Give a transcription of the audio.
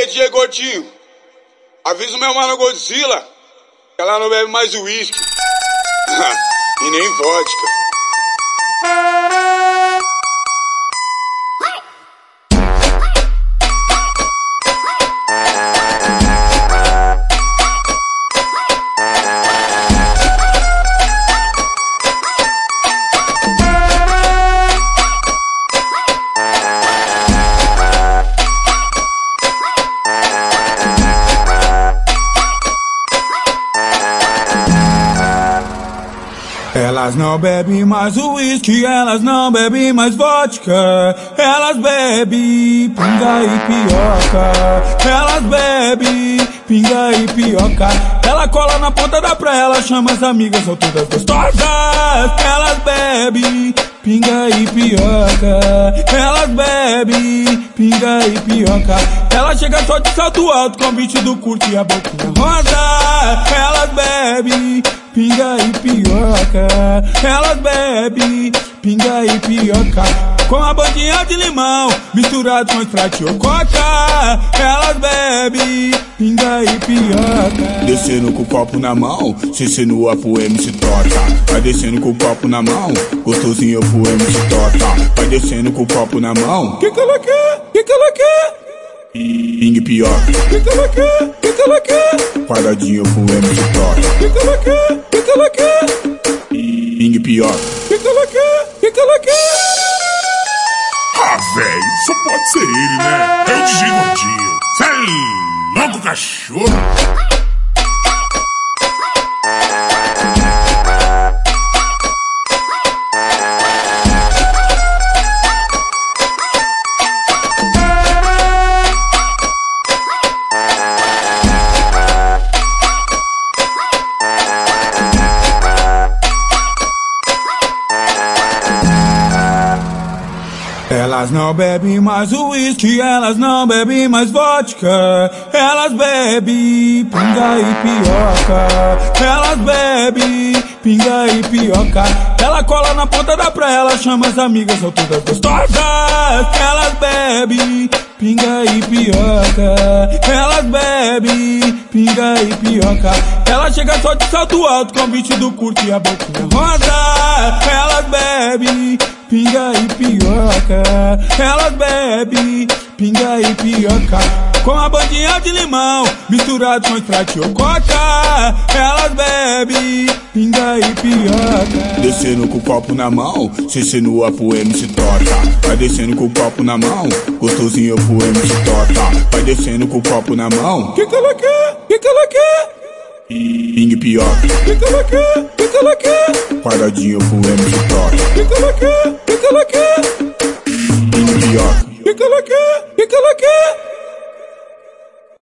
aí, DJ Gordinho. Avisa o meu mano Godzilla que ela não bebe mais uísque. e nem vodka. Elas não bebem mais uísque, elas não bebem mais vodka. Elas bebem pinga e pioca. Elas bebem pinga e pioca. Ela cola na ponta da praia, ela chama as amigas, são todas gostosas. Elas bebem pinga e pioca. Elas bebem pinga e pioca. Ela chega só de salto alto com do curto e a boquinha rosa. Elas bebem pinga e pioca. Elas bebem pinga e pioca. Com a bandinha de limão, misturado com ou Coca. Elas bebem pinga e pioca. Descendo com o copo na mão, se nua pro MC Tota. Vai descendo com o copo na mão, gostosinho pro MC Tota. Vai descendo com o copo na mão. Que que ela quer? Que que ela quer? Ping pioca. Que que ela quer? Que que ela quer? Quadradinho pro MC Tota. Que que ela quer? Pioca. Que que ela quer? Que que ela quer? Ah, velho, só pode ser ele, né? É Elas não bebem mais uísque, elas não bebem mais vodka. Elas bebem pinga e pioca. Elas bebem pinga e pioca. Ela cola na ponta da praia, ela chama as amigas, são todas gostosas. Elas bebem pinga e pioca. Elas bebem pinga e pioca. Ela chega só de salto alto com o beat do curto e a boquinha rosa. Elas bebem pinga e pioca. Elas bebem pinga e pioca. Com a bandinha de limão, misturado com Coca. Elas bebem pinga e pioca. Descendo com o copo na mão, se nua pro MC Tota. Vai descendo com o copo na mão, gostosinho pro MC Tota. Vai descendo com o copo na mão. Que que ela quer? Que que ela quer? Ping pioca. Que que ela quer? Que ela quer? Quadradinho pro MC Tota. Que que ela quer? Que que ela quer? Ping pioca. Que que ela? Que?